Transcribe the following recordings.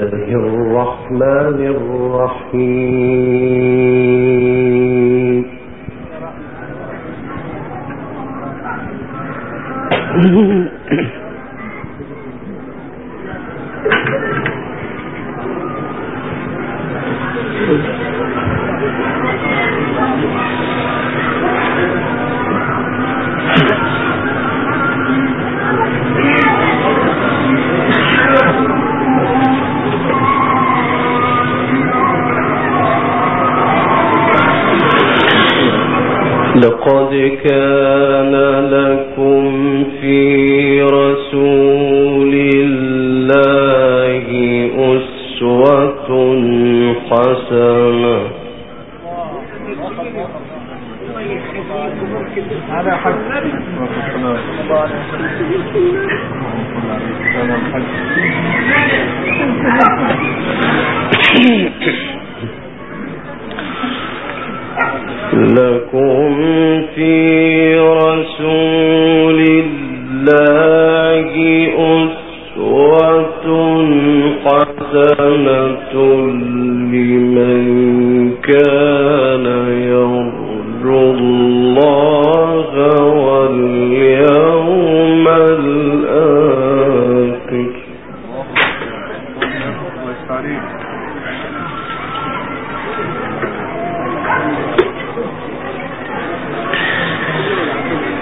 الرحمن الرحيم. لقد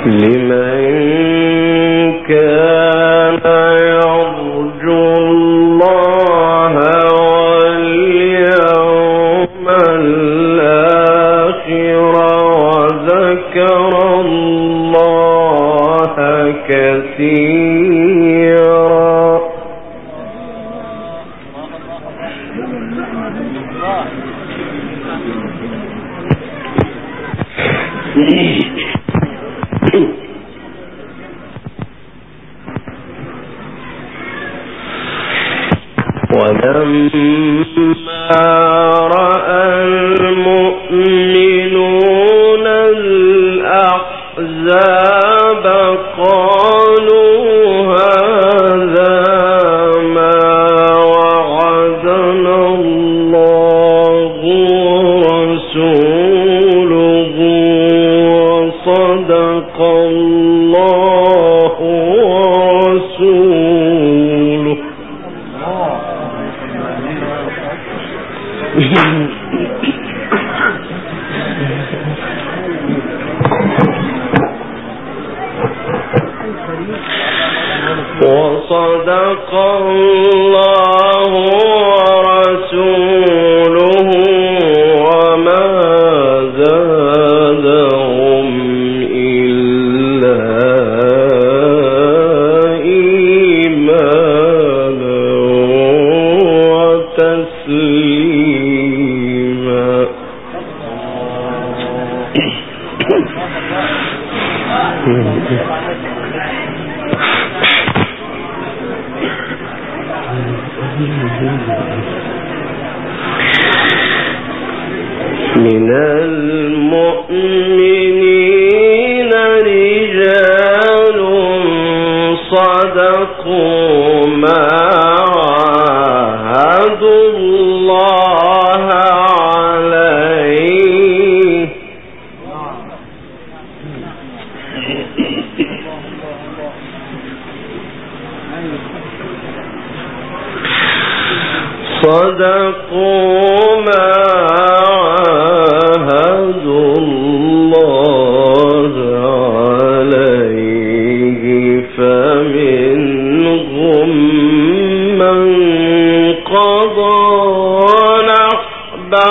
لمن وصدق الله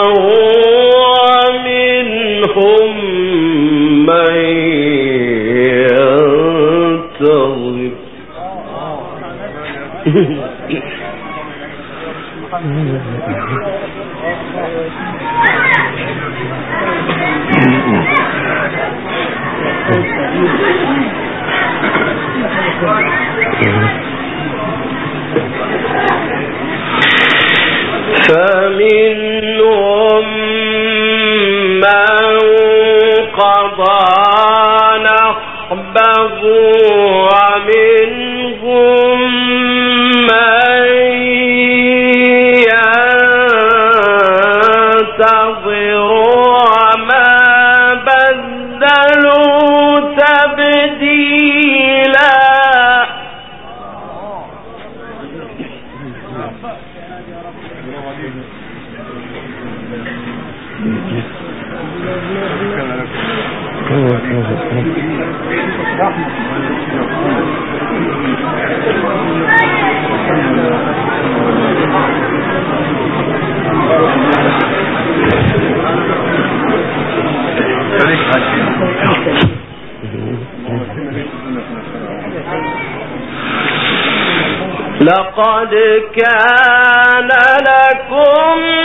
نحبه ومنهم كان لكم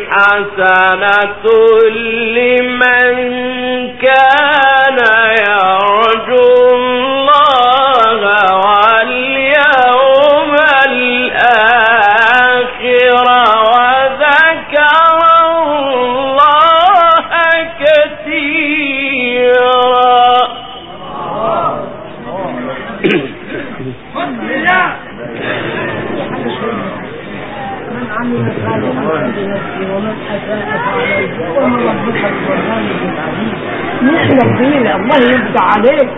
الحسنة لمن كان نحلم بينا الله عليك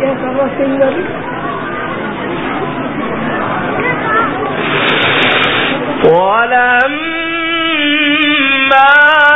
يا النبي ولما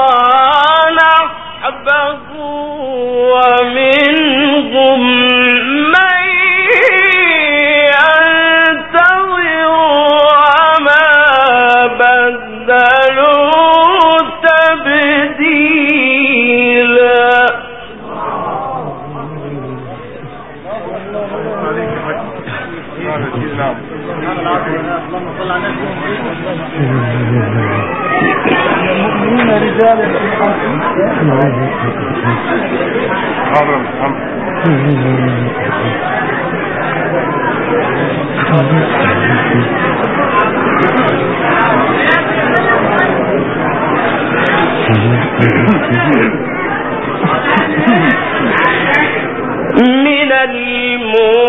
الله Alırım. من المؤمنين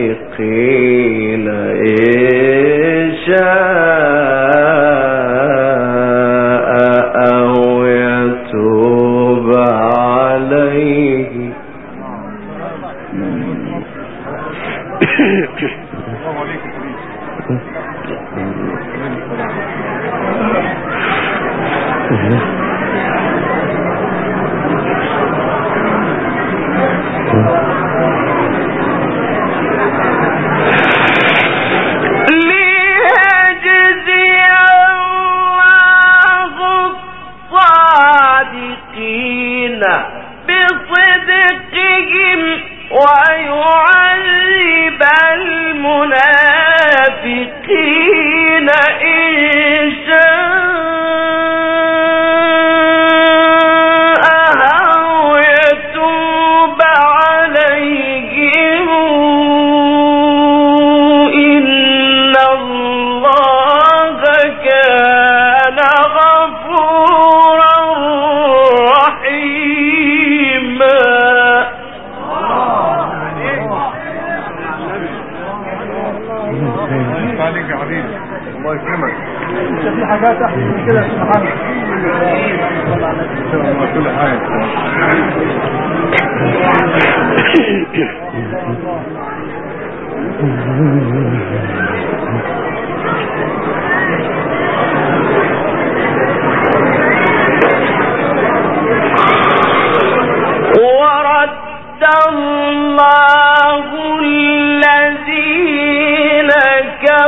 المنافقين إن شاء أو يتوب عليه Mm-hmm.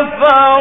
كفروا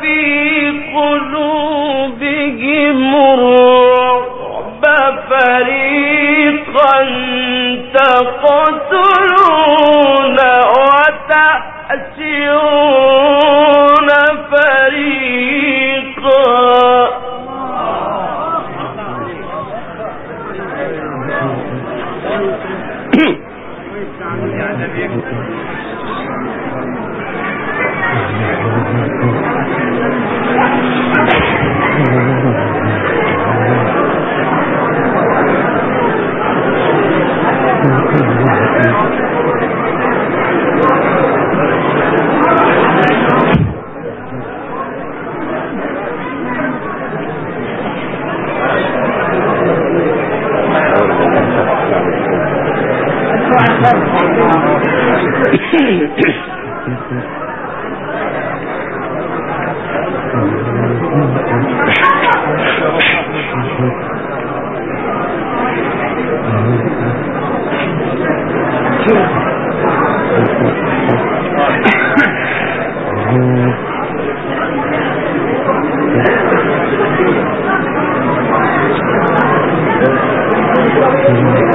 في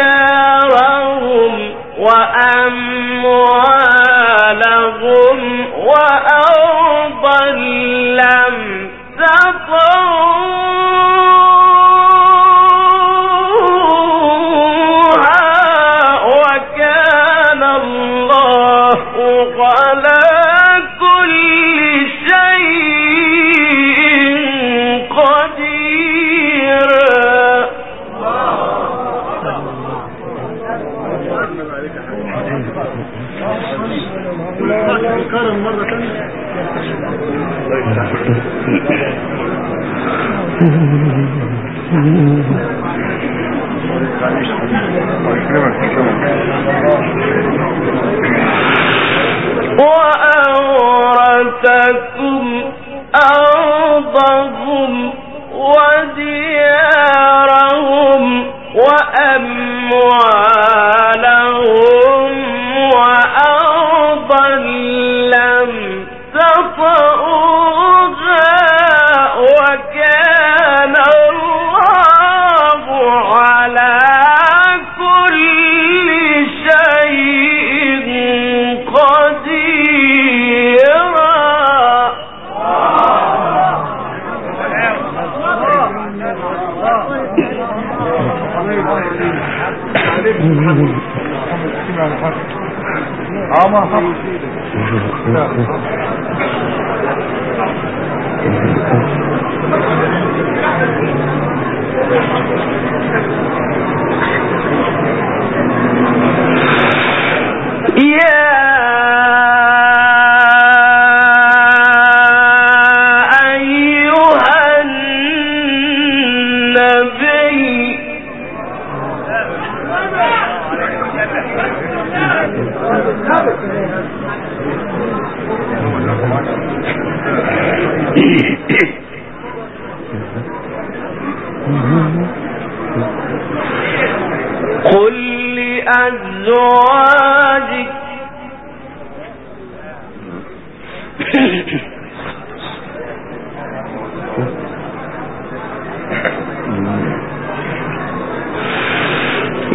وديارهم وأموالهم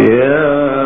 Yeah.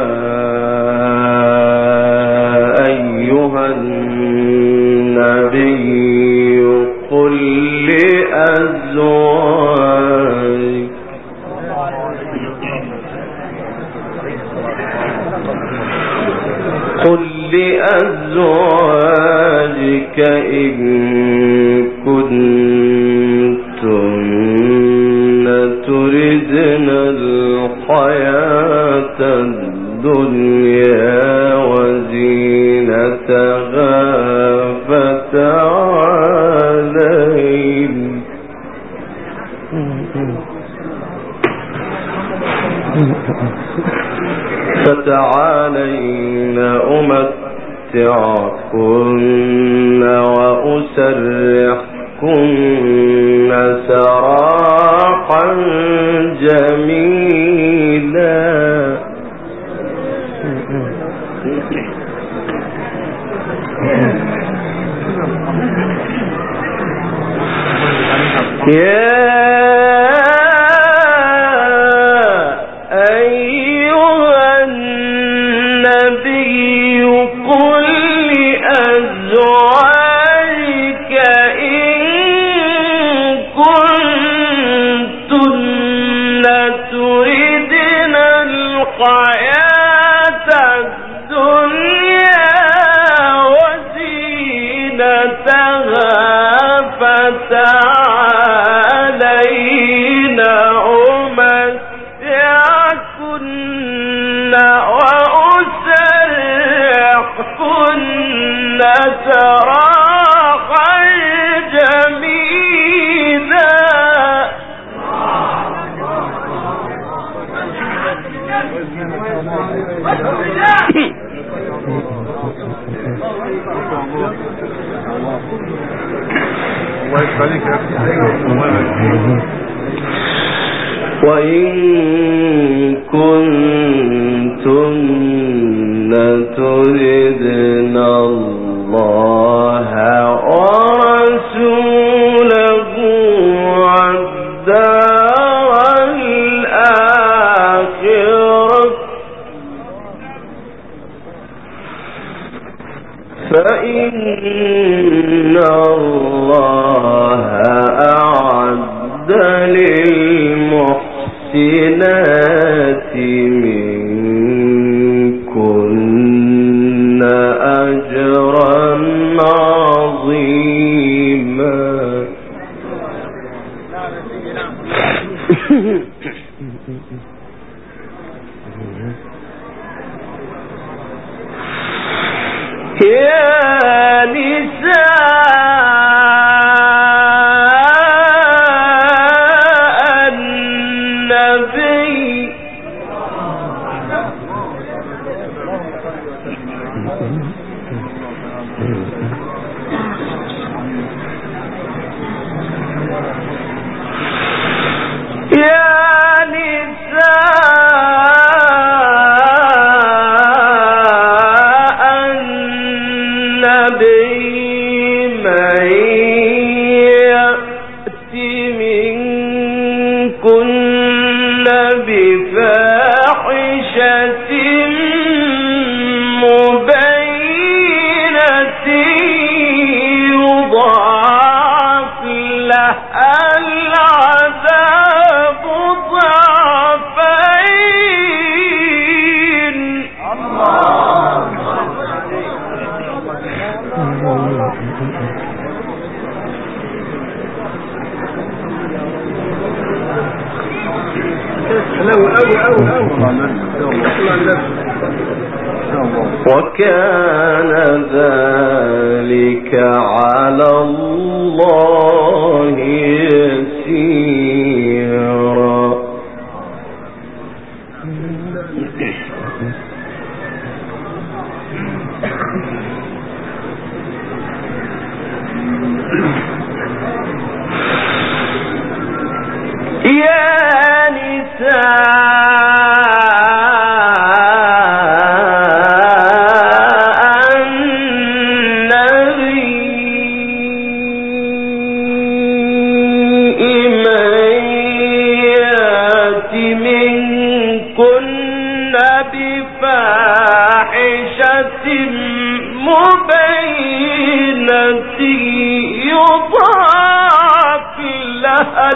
وكان ذلك على الله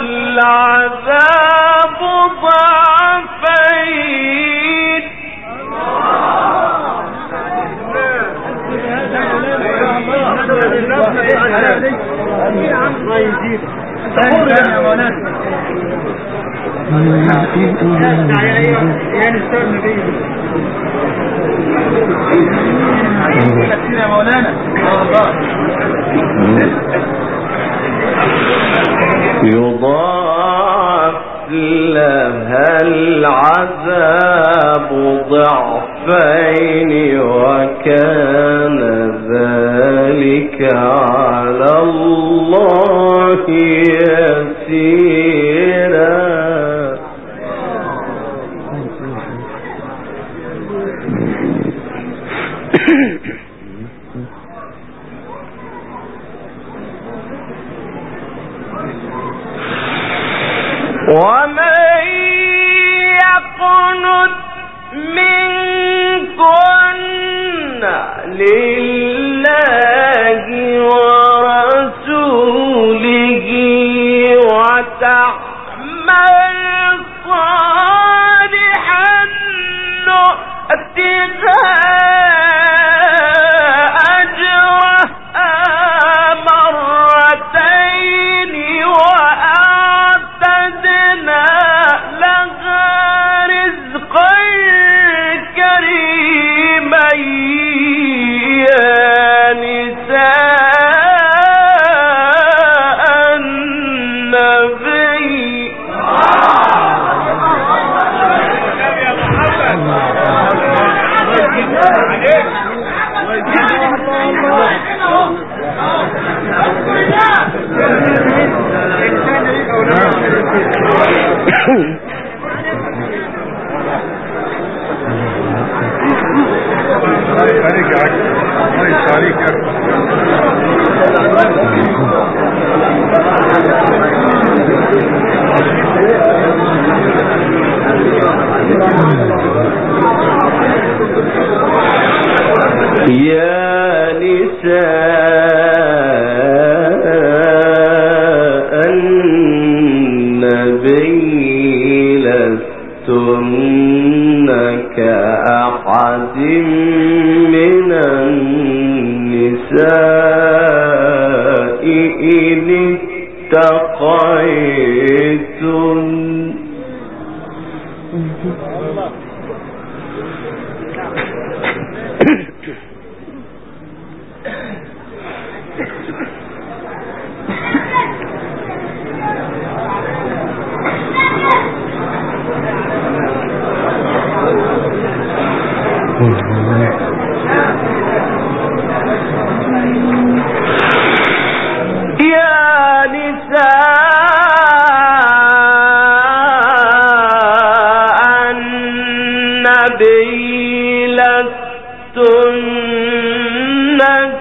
العذاب ضعفين. يا مولانا. يضاعف لها العذاب ضعفين وكان ذلك على الله يسيرا Thank you.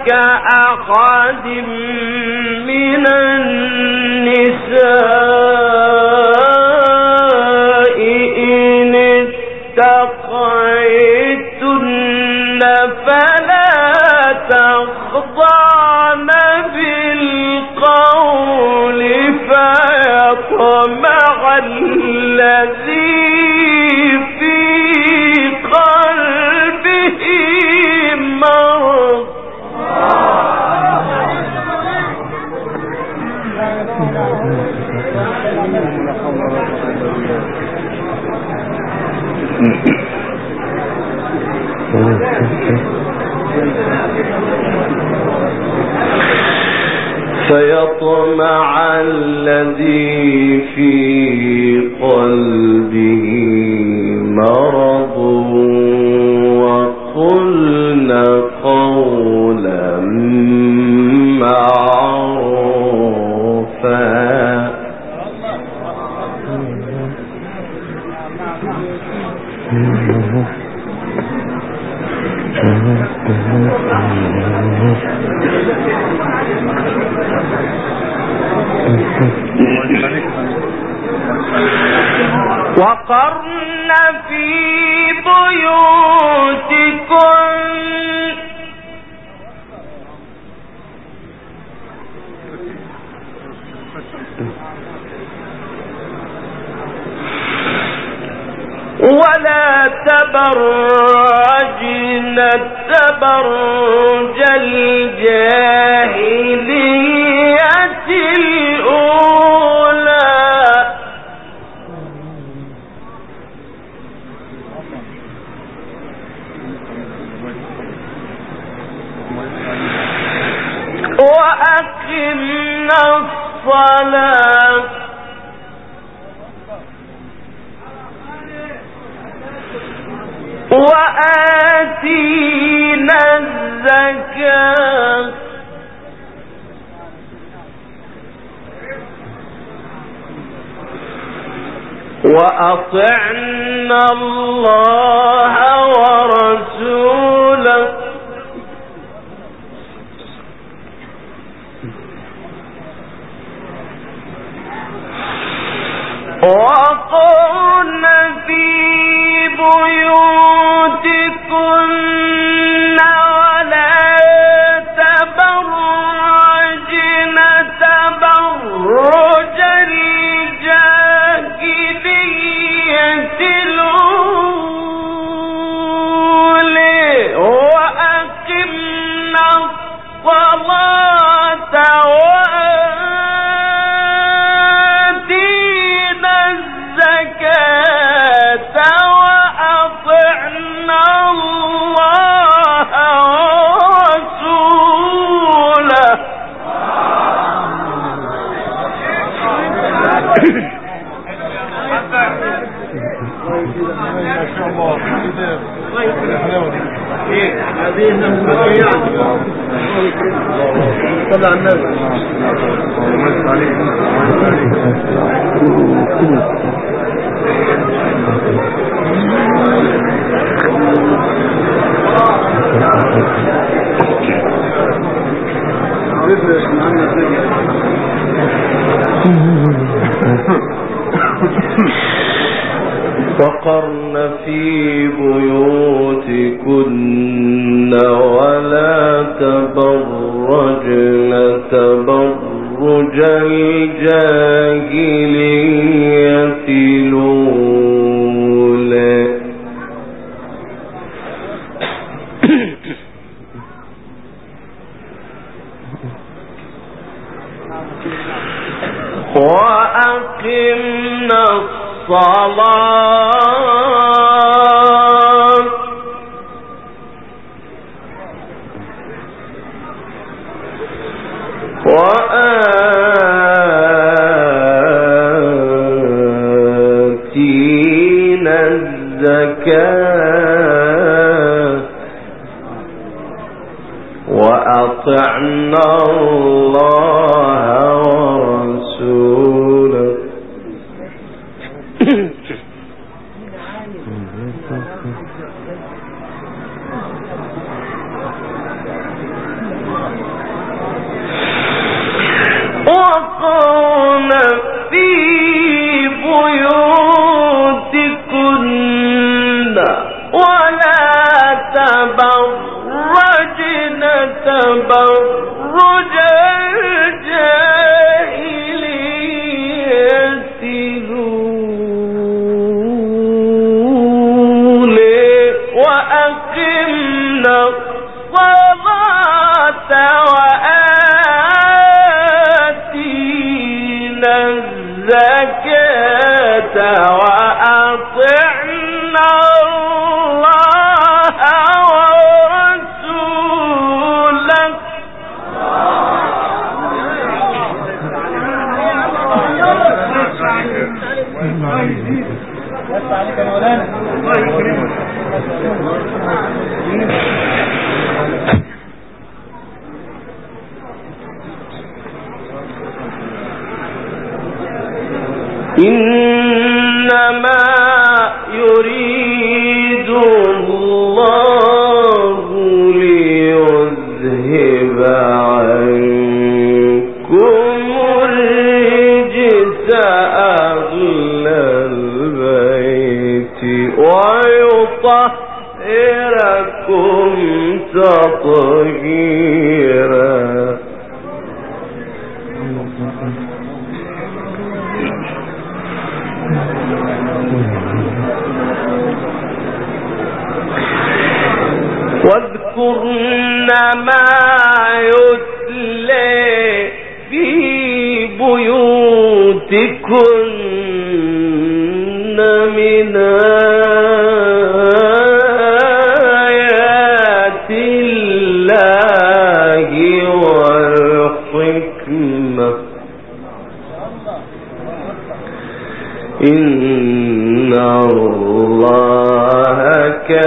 كأحد من النساء. مع الذي في قلبه إِنَّ اللَّهَ وأقمنا الصلاة إن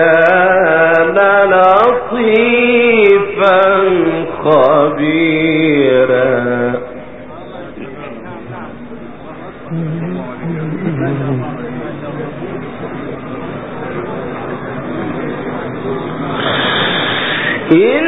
كان لطيفا خبيرا. إن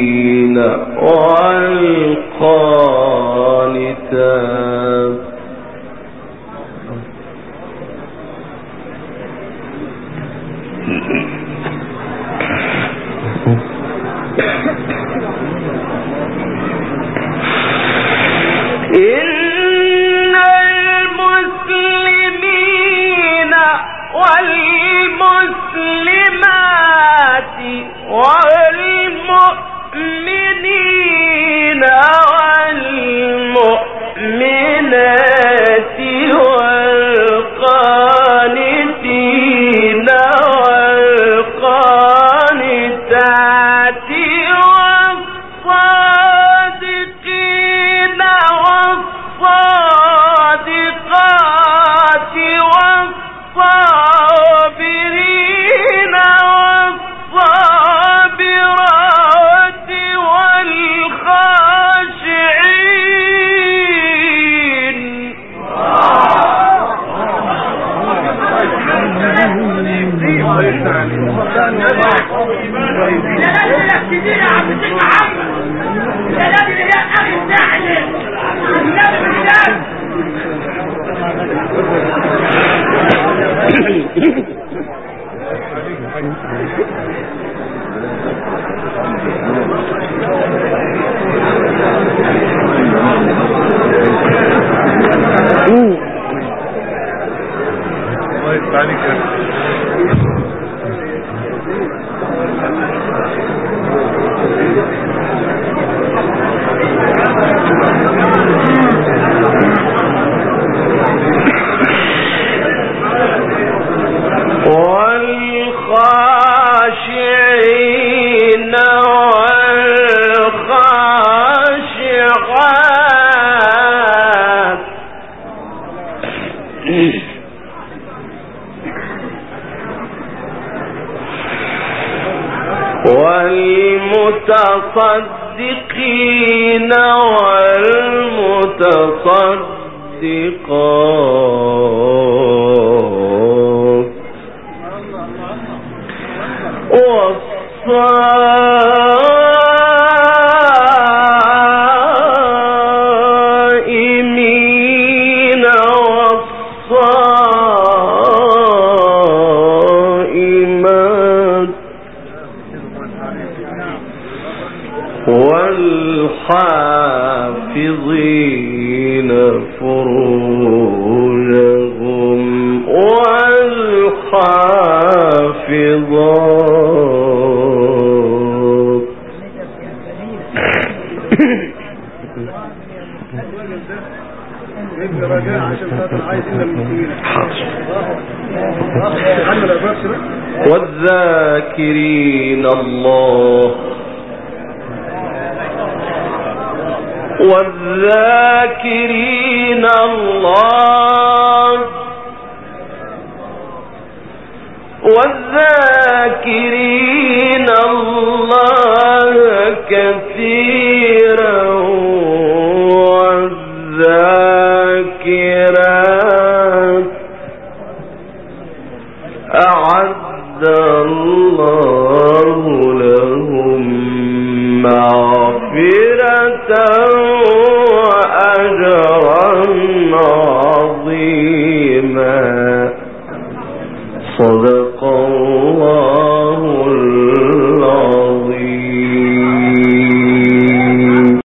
الله والمتصدقين